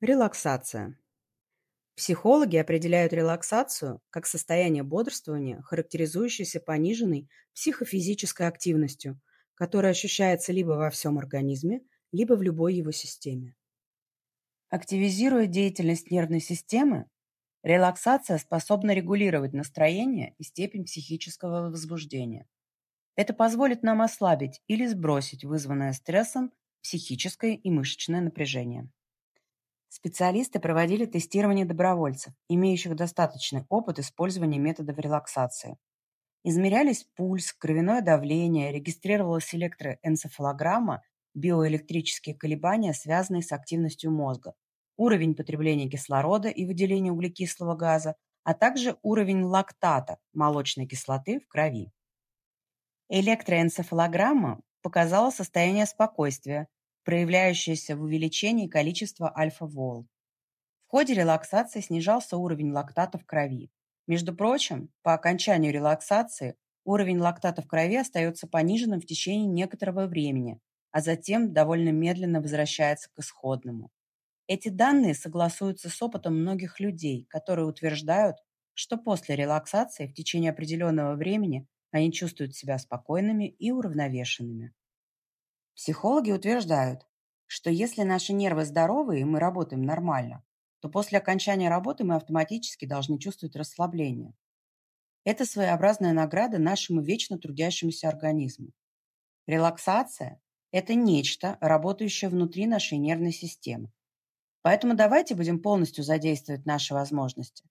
Релаксация. Психологи определяют релаксацию как состояние бодрствования, характеризующееся пониженной психофизической активностью, которая ощущается либо во всем организме, либо в любой его системе. Активизируя деятельность нервной системы, релаксация способна регулировать настроение и степень психического возбуждения. Это позволит нам ослабить или сбросить вызванное стрессом психическое и мышечное напряжение. Специалисты проводили тестирование добровольцев, имеющих достаточный опыт использования методов релаксации. Измерялись пульс, кровяное давление, регистрировалась электроэнцефалограмма, биоэлектрические колебания, связанные с активностью мозга, уровень потребления кислорода и выделения углекислого газа, а также уровень лактата, молочной кислоты в крови. Электроэнцефалограмма показала состояние спокойствия, проявляющееся в увеличении количества альфа-волн. В ходе релаксации снижался уровень лактата в крови. Между прочим, по окончанию релаксации уровень лактата в крови остается пониженным в течение некоторого времени, а затем довольно медленно возвращается к исходному. Эти данные согласуются с опытом многих людей, которые утверждают, что после релаксации в течение определенного времени они чувствуют себя спокойными и уравновешенными. Психологи утверждают, что если наши нервы здоровы и мы работаем нормально, то после окончания работы мы автоматически должны чувствовать расслабление. Это своеобразная награда нашему вечно трудящемуся организму. Релаксация – это нечто, работающее внутри нашей нервной системы. Поэтому давайте будем полностью задействовать наши возможности.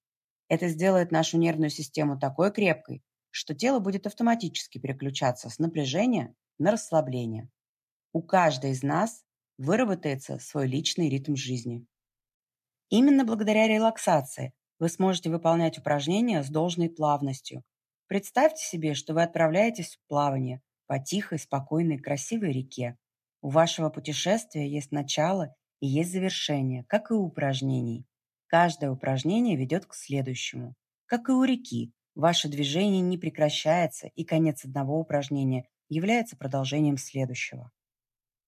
Это сделает нашу нервную систему такой крепкой, что тело будет автоматически переключаться с напряжения на расслабление. У каждой из нас выработается свой личный ритм жизни. Именно благодаря релаксации вы сможете выполнять упражнения с должной плавностью. Представьте себе, что вы отправляетесь в плавание по тихой, спокойной, красивой реке. У вашего путешествия есть начало и есть завершение, как и у упражнений. Каждое упражнение ведет к следующему. Как и у реки, ваше движение не прекращается, и конец одного упражнения является продолжением следующего.